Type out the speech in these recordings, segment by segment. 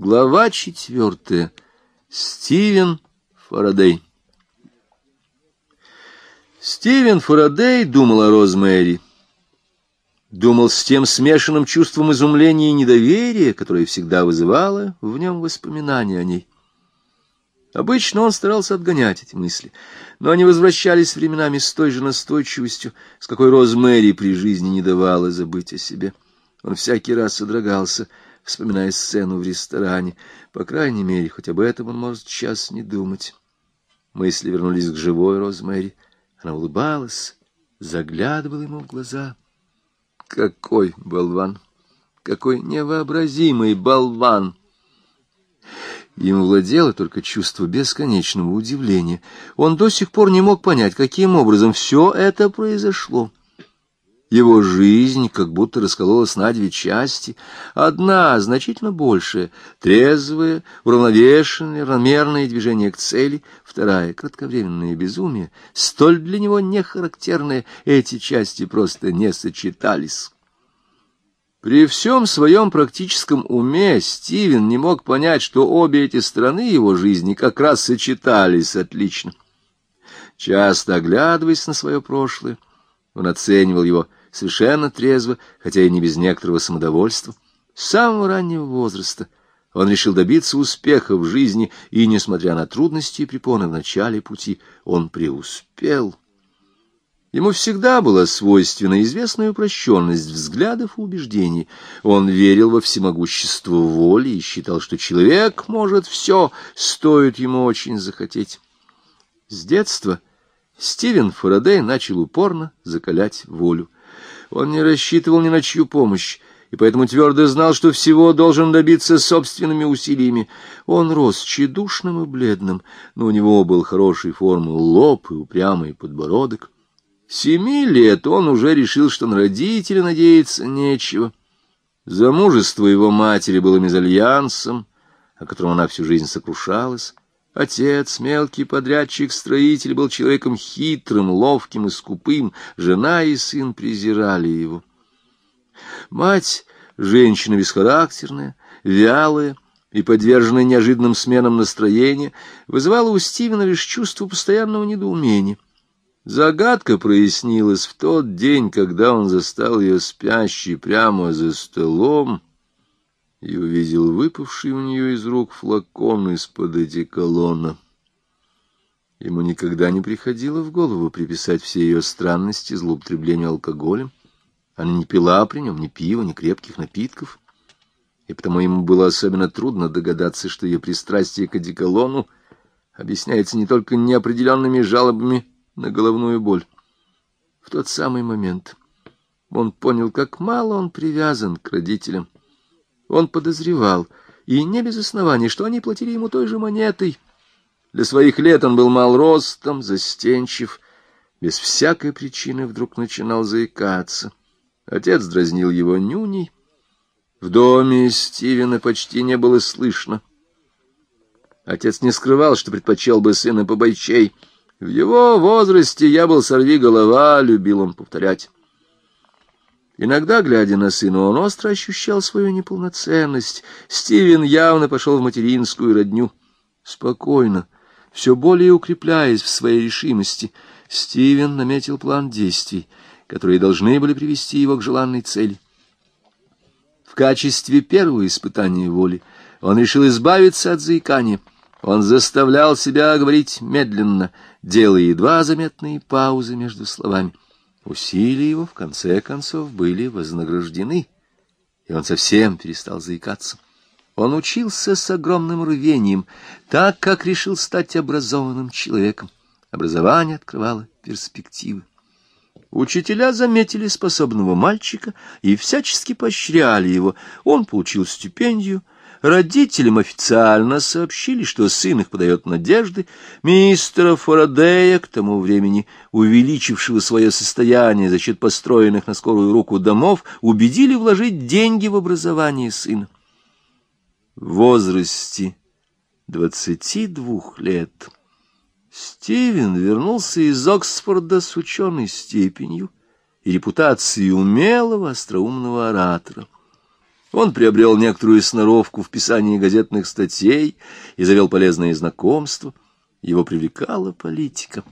Глава четвертая. Стивен Фарадей. Стивен Фарадей думал о Розмэри. Думал с тем смешанным чувством изумления и недоверия, которое всегда вызывало в нем воспоминания о ней. Обычно он старался отгонять эти мысли, но они возвращались временами с той же настойчивостью, с какой Розмэри при жизни не давала забыть о себе. Он всякий раз содрогался — вспоминая сцену в ресторане. По крайней мере, хоть об этом он может сейчас не думать. Мысли вернулись к живой Розмэри. Она улыбалась, заглядывала ему в глаза. Какой болван! Какой невообразимый болван! Им владело только чувство бесконечного удивления. Он до сих пор не мог понять, каким образом все это произошло. Его жизнь как будто раскололась на две части. Одна, значительно большая, трезвая, уравновешенная, равномерное движение к цели. Вторая, кратковременное безумие, столь для него нехарактерное. Эти части просто не сочетались. При всем своем практическом уме Стивен не мог понять, что обе эти стороны его жизни как раз сочетались отлично. Часто оглядываясь на свое прошлое, он оценивал его совершенно трезво, хотя и не без некоторого самодовольства. С самого раннего возраста он решил добиться успеха в жизни, и, несмотря на трудности и препоны в начале пути, он преуспел. Ему всегда была свойственна известная упрощенность взглядов и убеждений. Он верил во всемогущество воли и считал, что человек может все, стоит ему очень захотеть. С детства Стивен Фарадей начал упорно закалять волю. Он не рассчитывал ни на чью помощь, и поэтому твердо знал, что всего должен добиться собственными усилиями. Он рос тщедушным и бледным, но у него был хорошей формы лоб и упрямый подбородок. Семи лет он уже решил, что на родителя надеяться нечего. Замужество его матери было мезальянсом, о котором она всю жизнь сокрушалась. Отец, мелкий подрядчик-строитель, был человеком хитрым, ловким и скупым, жена и сын презирали его. Мать — женщина бесхарактерная, вялая и подверженная неожиданным сменам настроения, вызывала у Стивена лишь чувство постоянного недоумения. Загадка прояснилась в тот день, когда он застал ее спящей прямо за столом, и увидел выпавший у нее из рук флакон из-под одеколона. Ему никогда не приходило в голову приписать все ее странности злоупотреблению алкоголем. Она не пила при нем ни пива, ни крепких напитков, и потому ему было особенно трудно догадаться, что ее пристрастие к одеколону объясняется не только неопределенными жалобами на головную боль. В тот самый момент он понял, как мало он привязан к родителям, он подозревал, и не без оснований, что они платили ему той же монетой. Для своих лет он был мал ростом, застенчив, без всякой причины вдруг начинал заикаться. Отец дразнил его нюней. В доме Стивена почти не было слышно. Отец не скрывал, что предпочел бы сына побойчей. В его возрасте я был сорви голова, любил он повторять. Иногда, глядя на сына, он остро ощущал свою неполноценность. Стивен явно пошел в материнскую родню. Спокойно, все более укрепляясь в своей решимости, Стивен наметил план действий, которые должны были привести его к желанной цели. В качестве первого испытания воли он решил избавиться от заикания. Он заставлял себя говорить медленно, делая едва заметные паузы между словами. Усилия его, в конце концов, были вознаграждены, и он совсем перестал заикаться. Он учился с огромным рвением, так как решил стать образованным человеком. Образование открывало перспективы. Учителя заметили способного мальчика и всячески поощряли его. Он получил стипендию — Родителям официально сообщили, что сын их подает надежды. Мистера Фарадея, к тому времени увеличившего свое состояние за счет построенных на скорую руку домов, убедили вложить деньги в образование сына. В возрасте двадцати двух лет Стивен вернулся из Оксфорда с ученой степенью и репутацией умелого остроумного оратора. Он приобрел некоторую сноровку в писании газетных статей и завел полезные знакомства. Его привлекала политика.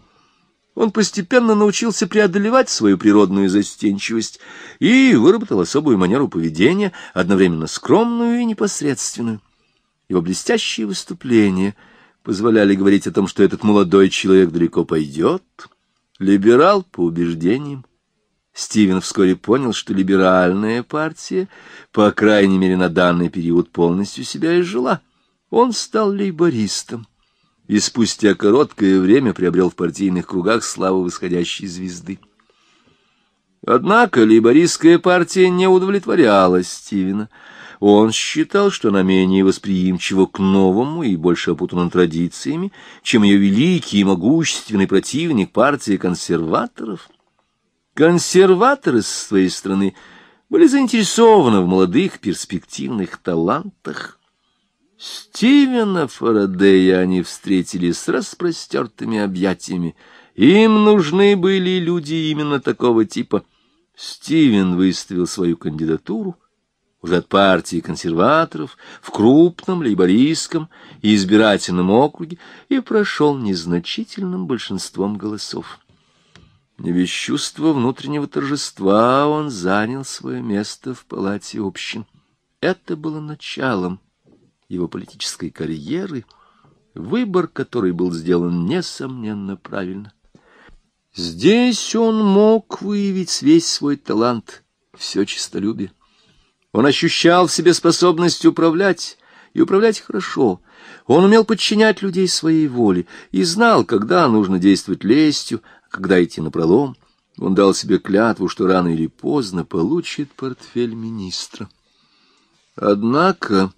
Он постепенно научился преодолевать свою природную застенчивость и выработал особую манеру поведения, одновременно скромную и непосредственную. Его блестящие выступления позволяли говорить о том, что этот молодой человек далеко пойдет. Либерал по убеждениям. Стивен вскоре понял, что либеральная партия, по крайней мере на данный период, полностью себя изжила. Он стал лейбористом и спустя короткое время приобрел в партийных кругах славу восходящей звезды. Однако лейбористская партия не удовлетворяла Стивена. Он считал, что она менее восприимчива к новому и больше опутана традициями, чем ее великий и могущественный противник партии консерваторов. Консерваторы, с своей стороны, были заинтересованы в молодых перспективных талантах. Стивена Фарадея они встретили с распростертыми объятиями. Им нужны были люди именно такого типа. Стивен выставил свою кандидатуру уже от партии консерваторов в крупном лейбористском избирательном округе и прошел незначительным большинством голосов. Не без чувства внутреннего торжества он занял свое место в палате общин. Это было началом его политической карьеры, выбор который был сделан, несомненно, правильно. Здесь он мог выявить весь свой талант, все честолюбие. Он ощущал в себе способность управлять, и управлять хорошо. Он умел подчинять людей своей воле и знал, когда нужно действовать лестью, когда идти напролом. Он дал себе клятву, что рано или поздно получит портфель министра. Однако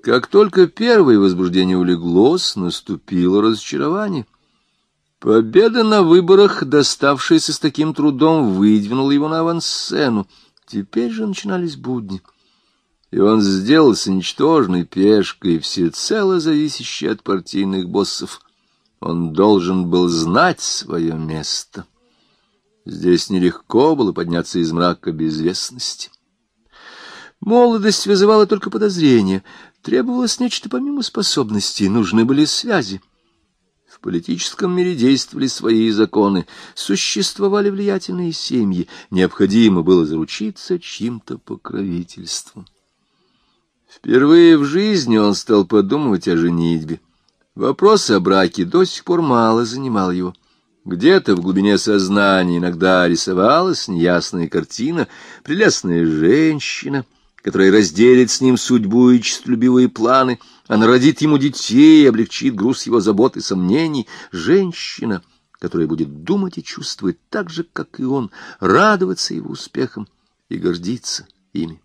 как только первое возбуждение улеглось, наступило разочарование. Победа на выборах, доставшаяся с таким трудом, выдвинула его на авансцену. Теперь же начинались будни. И он сделался ничтожной пешкой, всецело зависящей от партийных боссов. Он должен был знать свое место. Здесь нелегко было подняться из мрака безвестности. Молодость вызывала только подозрения. Требовалось нечто помимо способностей, нужны были связи. В политическом мире действовали свои законы, существовали влиятельные семьи, необходимо было заручиться чьим-то покровительством. Впервые в жизни он стал подумывать о женитьбе. Вопрос о браке до сих пор мало занимал его. Где-то в глубине сознания иногда рисовалась неясная картина, прелестная женщина, которая разделит с ним судьбу и честолюбивые планы, она родит ему детей облегчит груз его забот и сомнений. Женщина, которая будет думать и чувствовать так же, как и он, радоваться его успехам и гордиться ими.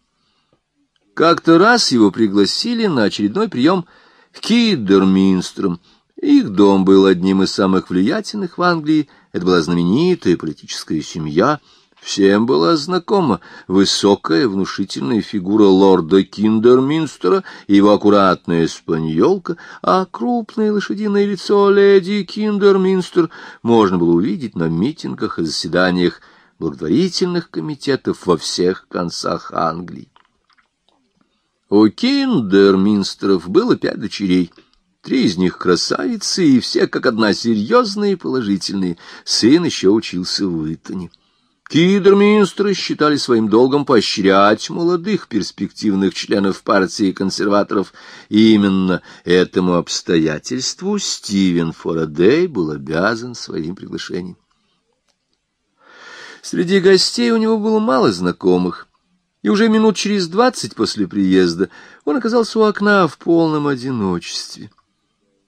Как-то раз его пригласили на очередной прием в Киддерминстром. Их дом был одним из самых влиятельных в Англии. Это была знаменитая политическая семья — Всем была знакома высокая внушительная фигура лорда Киндерминстера его аккуратная спаньолка, а крупное лошадиное лицо леди Киндерминстер можно было увидеть на митингах и заседаниях благотворительных комитетов во всех концах Англии. У Киндерминстеров было пять дочерей. Три из них красавицы, и все как одна серьезные и положительные. Сын еще учился в Итоне. Кидерминстры считали своим долгом поощрять молодых перспективных членов партии консерваторов. И именно этому обстоятельству Стивен Форадей был обязан своим приглашением. Среди гостей у него было мало знакомых, и уже минут через двадцать после приезда он оказался у окна в полном одиночестве.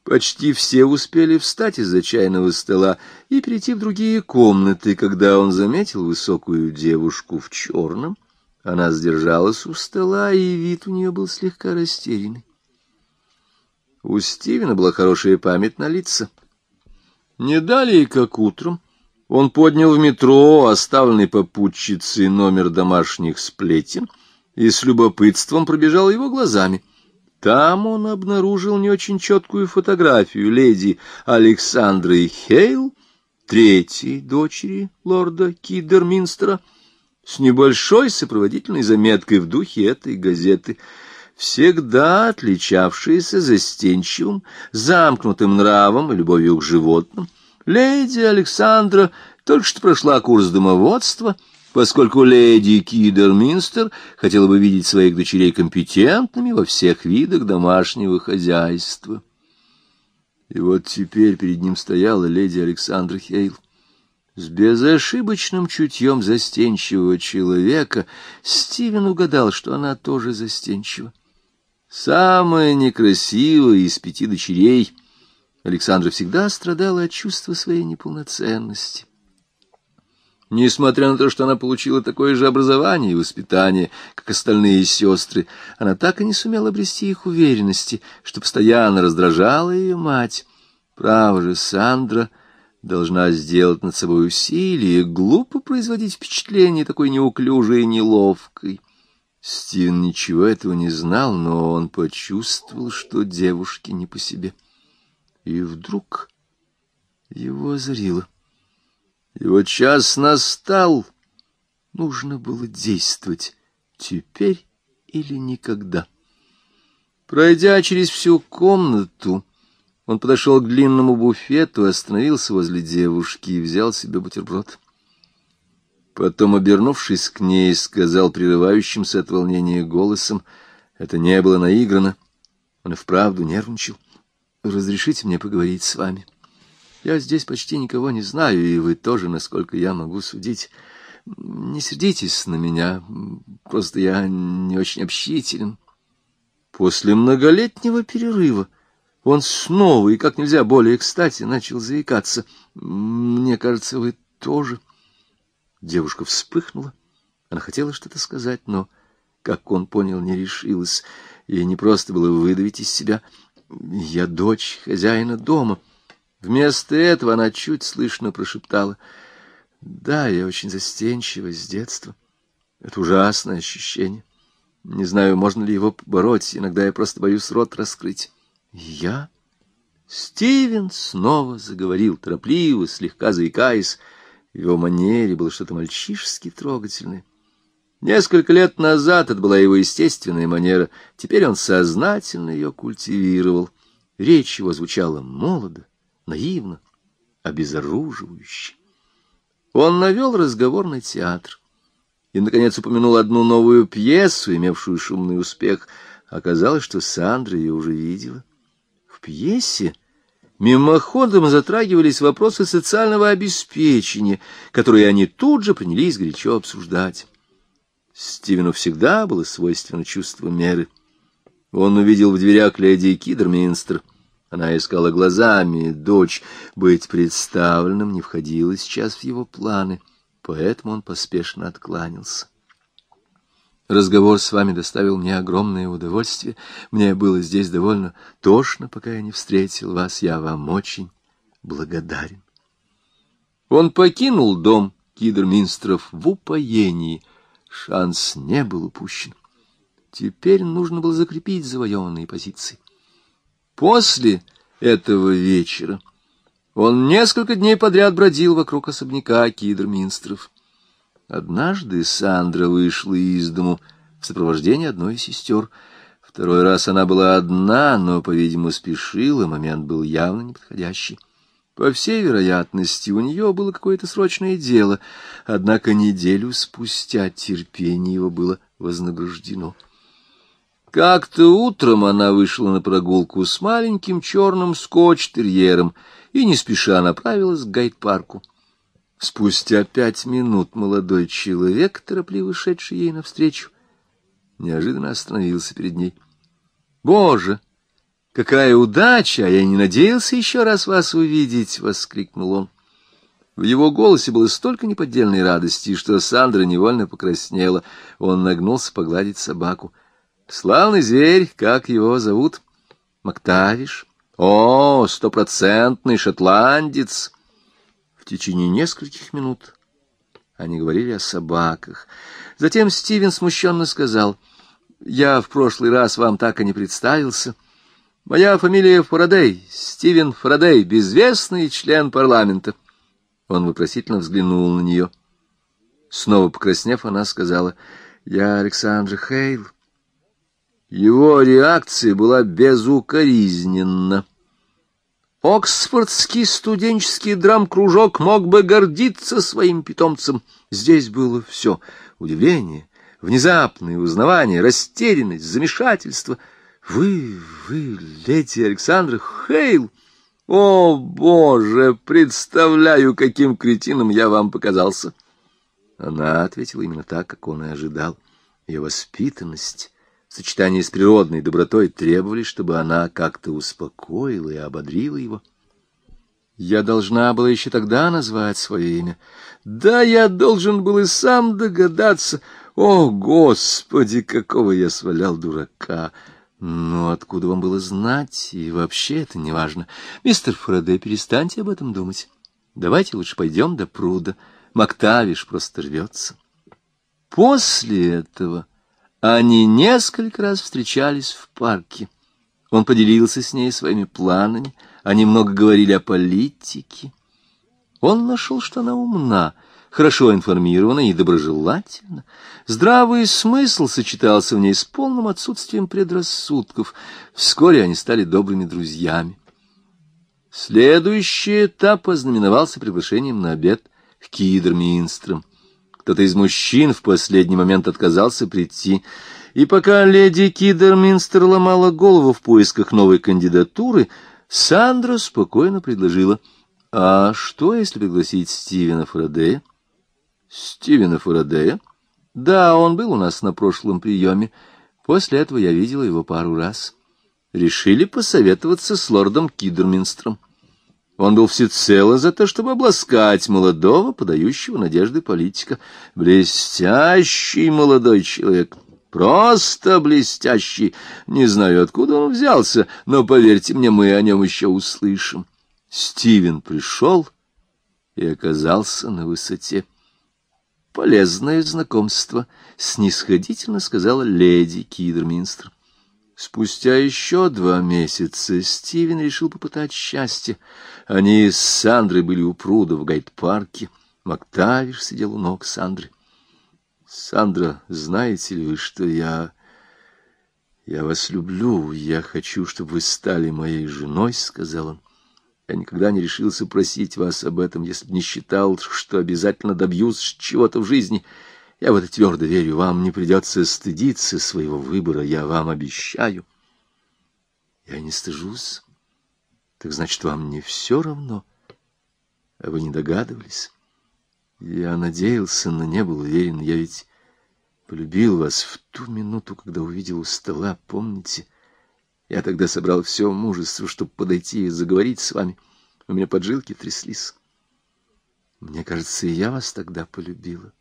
Почти все успели встать из-за чайного стола и перейти в другие комнаты, когда он заметил высокую девушку в черном. Она сдержалась у стола, и вид у нее был слегка растерянный. У Стивена была хорошая память на лица. Не далее, как утром, он поднял в метро оставленный попутчицей номер домашних сплетен и с любопытством пробежал его глазами — там он обнаружил не очень четкую фотографию леди Александры Хейл, третьей дочери лорда Кидерминстера. с небольшой сопроводительной заметкой в духе этой газеты, всегда отличавшаяся застенчивым, замкнутым нравом и любовью к животным, леди Александра только что прошла курс домоводства, поскольку леди Кидерминстер хотела бы видеть своих дочерей компетентными во всех видах домашнего хозяйства. И вот теперь перед ним стояла леди Александра Хейл. С безошибочным чутьем застенчивого человека Стивен угадал, что она тоже застенчива. Самая некрасивая из пяти дочерей, Александра всегда страдала от чувства своей неполноценности. Несмотря на то, что она получила такое же образование и воспитание, как остальные сестры, она так и не сумела обрести их уверенности, что постоянно раздражала ее мать. Право же, Сандра должна сделать над собой усилие, глупо производить впечатление такой неуклюжей и неловкой. Стивен ничего этого не знал, но он почувствовал, что девушке не по себе. И вдруг его озарило. Его час настал. Нужно было действовать теперь или никогда. Пройдя через всю комнату, он подошел к длинному буфету, остановился возле девушки и взял себе бутерброд. Потом, обернувшись к ней, сказал прерывающимся от волнения голосом, это не было наиграно, он и вправду нервничал. «Разрешите мне поговорить с вами?» Я здесь почти никого не знаю, и вы тоже, насколько я могу судить. Не сердитесь на меня, просто я не очень общителен. После многолетнего перерыва он снова и как нельзя более кстати начал заикаться. Мне кажется, вы тоже... Девушка вспыхнула. Она хотела что-то сказать, но, как он понял, не решилась. Ей не просто было выдавить из себя. «Я дочь хозяина дома». Вместо этого она чуть слышно прошептала. «Да, я очень застенчива с детства. Это ужасное ощущение. Не знаю, можно ли его побороть. Иногда я просто боюсь рот раскрыть». «Я?» Стивен снова заговорил, торопливо, слегка заикаясь. В его манере было что-то мальчишески трогательное. Несколько лет назад это была его естественная манера, теперь он сознательно ее культивировал. Речь его звучала молодо, наивно, обезоруживающе. Он навел разговор на театр и, наконец, упомянул одну новую пьесу, имевшую шумный успех. Оказалось, что Сандра ее уже видела. В пьесе мимоходом затрагивались вопросы социального обеспечения, которые они тут же принялись горячо обсуждать. Стивену всегда было свойственно чувство меры. Он увидел в дверях леди Кидерминстер — она искала глазами дочь. Быть представленным не входило сейчас в его планы, поэтому он поспешно откланялся. Разговор с вами доставил мне огромное удовольствие. Мне было здесь довольно тошно, пока я не встретил вас. Я вам очень благодарен. Он покинул дом Кидерминстров в упоении. Шанс не был упущен. Теперь нужно было закрепить завоеванные позиции. После этого вечера он несколько дней подряд бродил вокруг особняка Кидерминстров. Однажды Сандра вышла из дому в сопровождении одной из сестер. Второй раз она была одна, но, по-видимому, спешила, момент был явно неподходящий. По всей вероятности, у нее было какое-то срочное дело, однако неделю спустя терпение его было вознаграждено. Как-то утром она вышла на прогулку с маленьким черным скотч-терьером и не спеша направилась к гайд-парку. Спустя пять минут молодой человек, торопливо шедший ей навстречу, неожиданно остановился перед ней. — Боже, какая удача! Я не надеялся еще раз вас увидеть! — воскликнул он. В его голосе было столько неподдельной радости, что Сандра невольно покраснела. Он нагнулся погладить собаку. Славный зверь, как его зовут? Мактавиш. О, стопроцентный шотландец. В течение нескольких минут они говорили о собаках. Затем Стивен смущенно сказал, «Я в прошлый раз вам так и не представился. Моя фамилия Фарадей, Стивен Фарадей, безвестный член парламента». Он вопросительно взглянул на нее. Снова покраснев, она сказала, «Я Александр Хейл». Его реакция была безукоризненна. Оксфордский студенческий драм-кружок мог бы гордиться своим питомцем. Здесь было все — удивление, внезапное узнавание, растерянность, замешательство. Вы, вы, леди Александра Хейл! О, Боже, представляю, каким кретином я вам показался! Она ответила именно так, как он и ожидал. Ее воспитанность в сочетании с природной добротой требовали, чтобы она как-то успокоила и ободрила его. Я должна была еще тогда назвать свое имя. Да, я должен был и сам догадаться. О, Господи, какого я свалял дурака! Но откуда вам было знать? И вообще это не важно. Мистер Фредде, перестаньте об этом думать. Давайте лучше пойдем до пруда. Мактавиш просто рвется. После этого они несколько раз встречались в парке. Он поделился с ней своими планами, они много говорили о политике. Он нашел, что она умна, хорошо информирована и доброжелательна. Здравый смысл сочетался в ней с полным отсутствием предрассудков. Вскоре они стали добрыми друзьями. Следующий этап ознаменовался приглашением на обед к Кидерминстрам. Кто-то из мужчин в последний момент отказался прийти, и пока леди Кидерминстер ломала голову в поисках новой кандидатуры, Сандра спокойно предложила, «А что, если пригласить Стивена Фарадея?» «Стивена Фарадея?» «Да, он был у нас на прошлом приеме. После этого я видела его пару раз. Решили посоветоваться с лордом Кидерминстром». Он был всецело за то, чтобы обласкать молодого, подающего надежды политика. Блестящий молодой человек, просто блестящий. Не знаю, откуда он взялся, но, поверьте мне, мы о нем еще услышим. Стивен пришел и оказался на высоте. Полезное знакомство, снисходительно сказала леди Кидерминстер. Спустя еще два месяца Стивен решил попытать счастье. Они с Сандрой были у пруда в гайд-парке. Мактавиш сидел у ног Сандры. — Сандра, знаете ли вы, что я... Я вас люблю, я хочу, чтобы вы стали моей женой, — сказал он. Я никогда не решился просить вас об этом, если бы не считал, что обязательно добьюсь чего-то в жизни — я в это твердо верю, вам не придется стыдиться своего выбора, я вам обещаю. Я не стыжусь. Так значит, вам не все равно? А вы не догадывались? Я надеялся, но не был уверен. Я ведь полюбил вас в ту минуту, когда увидел у стола, помните? Я тогда собрал все мужество, чтобы подойти и заговорить с вами. У меня поджилки тряслись. Мне кажется, и я вас тогда полюбила.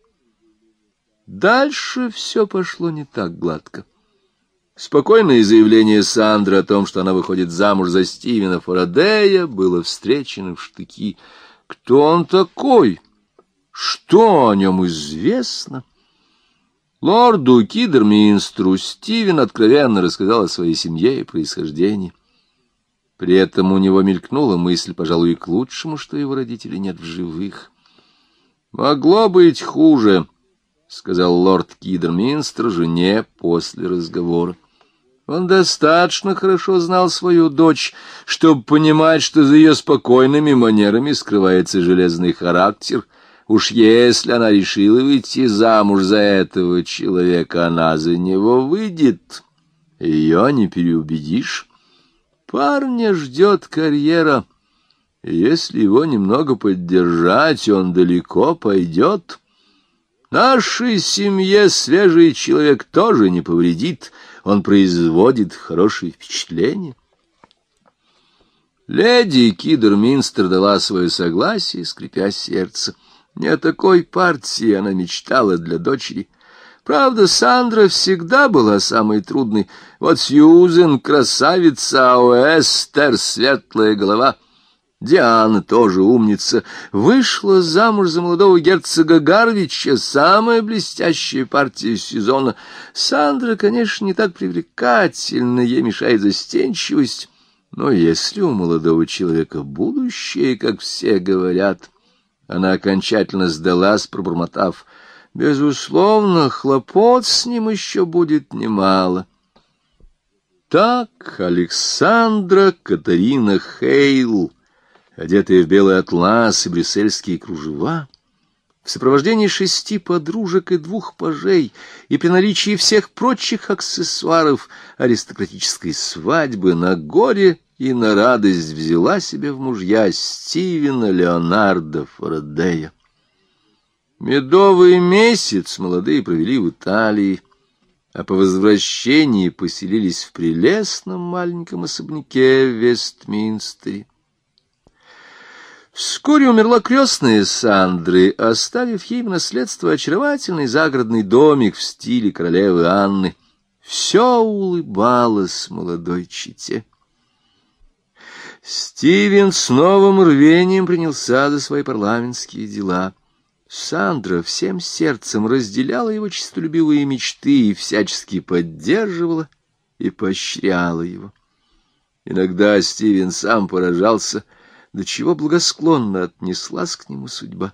Дальше все пошло не так гладко. Спокойное заявление Сандры о том, что она выходит замуж за Стивена Фарадея, было встречено в штыки. Кто он такой? Что о нем известно? Лорду Кидерминстру Стивен откровенно рассказал о своей семье и происхождении. При этом у него мелькнула мысль, пожалуй, к лучшему, что его родителей нет в живых. Могло быть хуже. — сказал лорд Кидерминстер жене после разговора. Он достаточно хорошо знал свою дочь, чтобы понимать, что за ее спокойными манерами скрывается железный характер. Уж если она решила выйти замуж за этого человека, она за него выйдет. Ее не переубедишь. Парня ждет карьера. Если его немного поддержать, он далеко пойдет. Нашей семье свежий человек тоже не повредит, он производит хорошее впечатление. Леди Кидерминстер дала свое согласие, скрипя сердце. Не о такой партии она мечтала для дочери. Правда, Сандра всегда была самой трудной. Вот Сьюзен — красавица, а Эстер — светлая голова — Диана тоже умница, вышла замуж за молодого герцога Гарвича, самая блестящая партия сезона. Сандра, конечно, не так привлекательна, ей мешает застенчивость, но если у молодого человека будущее, как все говорят, она окончательно сдалась, пробормотав, Безусловно, хлопот с ним еще будет немало. Так Александра Катарина Хейл, одетая в белый атлас и брюссельские кружева, в сопровождении шести подружек и двух пажей, и при наличии всех прочих аксессуаров аристократической свадьбы на горе и на радость взяла себе в мужья Стивена Леонардо Фарадея. Медовый месяц молодые провели в Италии, а по возвращении поселились в прелестном маленьком особняке в Вестминстере. Вскоре умерла крестная Сандры, оставив ей в наследство очаровательный загородный домик в стиле королевы Анны. Все улыбалось молодой чите. Стивен с новым рвением принялся за свои парламентские дела. Сандра всем сердцем разделяла его честолюбивые мечты и всячески поддерживала и поощряла его. Иногда Стивен сам поражался — до чего благосклонно отнеслась к нему судьба.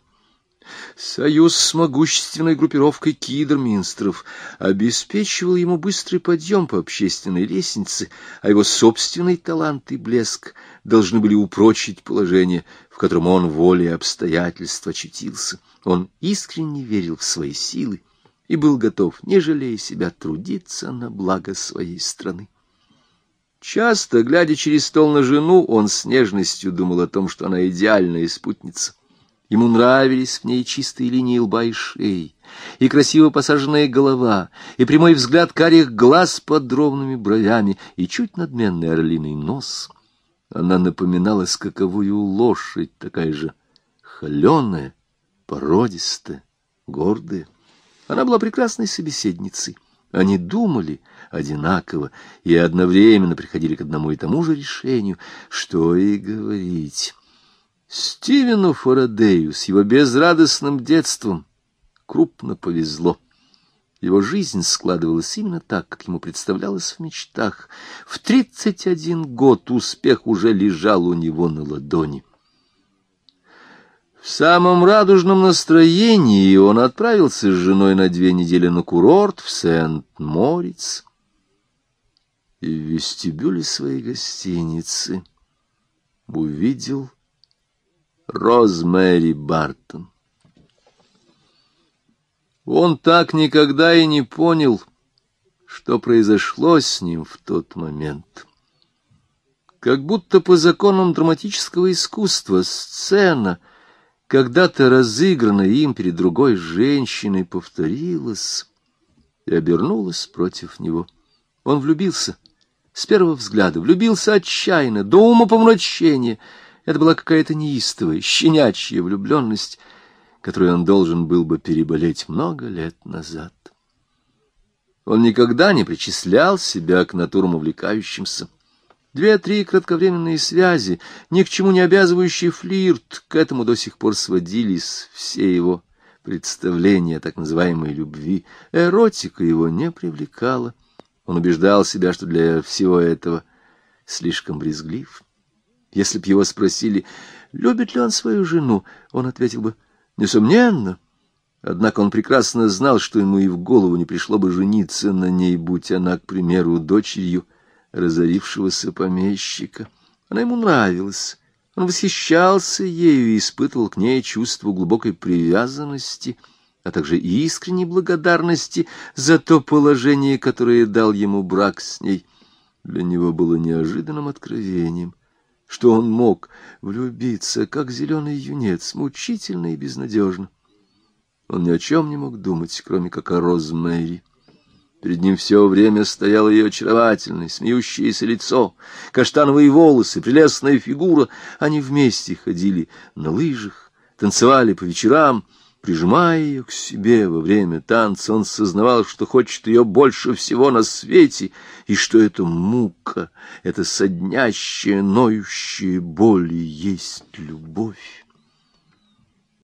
Союз с могущественной группировкой кидерминстров обеспечивал ему быстрый подъем по общественной лестнице, а его собственный талант и блеск должны были упрочить положение, в котором он волей обстоятельств очутился. Он искренне верил в свои силы и был готов, не жалея себя, трудиться на благо своей страны. Часто, глядя через стол на жену, он с нежностью думал о том, что она идеальная спутница. Ему нравились в ней чистые линии лба и шеи, и красиво посаженная голова, и прямой взгляд карих глаз под ровными бровями, и чуть надменный орлиный нос. Она напоминала скаковую лошадь, такая же холеная, породистая, гордая. Она была прекрасной собеседницей. Они думали одинаково и одновременно приходили к одному и тому же решению, что и говорить. Стивену Фарадею с его безрадостным детством крупно повезло. Его жизнь складывалась именно так, как ему представлялось в мечтах. В тридцать один год успех уже лежал у него на ладони. В самом радужном настроении он отправился с женой на две недели на курорт в Сент-Мориц. И в вестибюле своей гостиницы увидел Розмэри Бартон. Он так никогда и не понял, что произошло с ним в тот момент. Как будто по законам драматического искусства сцена — когда-то разыгранная им перед другой женщиной, повторилась и обернулась против него. Он влюбился с первого взгляда, влюбился отчаянно, до умопомрачения. Это была какая-то неистовая, щенячья влюбленность, которую он должен был бы переболеть много лет назад. Он никогда не причислял себя к натурам увлекающимся. Две-три кратковременные связи, ни к чему не обязывающий флирт, к этому до сих пор сводились все его представления так называемой любви. Эротика его не привлекала. Он убеждал себя, что для всего этого слишком брезглив. Если б его спросили, любит ли он свою жену, он ответил бы «несомненно». Однако он прекрасно знал, что ему и в голову не пришло бы жениться на ней, будь она, к примеру, дочерью разорившегося помещика. Она ему нравилась. Он восхищался ею и испытывал к ней чувство глубокой привязанности, а также искренней благодарности за то положение, которое дал ему брак с ней. Для него было неожиданным откровением, что он мог влюбиться, как зеленый юнец, мучительно и безнадежно. Он ни о чем не мог думать, кроме как о Розмэри. Перед ним все время стояло ее очаровательное, смеющееся лицо, каштановые волосы, прелестная фигура. Они вместе ходили на лыжах, танцевали по вечерам. Прижимая ее к себе во время танца, он сознавал, что хочет ее больше всего на свете, и что эта мука, эта соднящая, ноющая боль и есть любовь.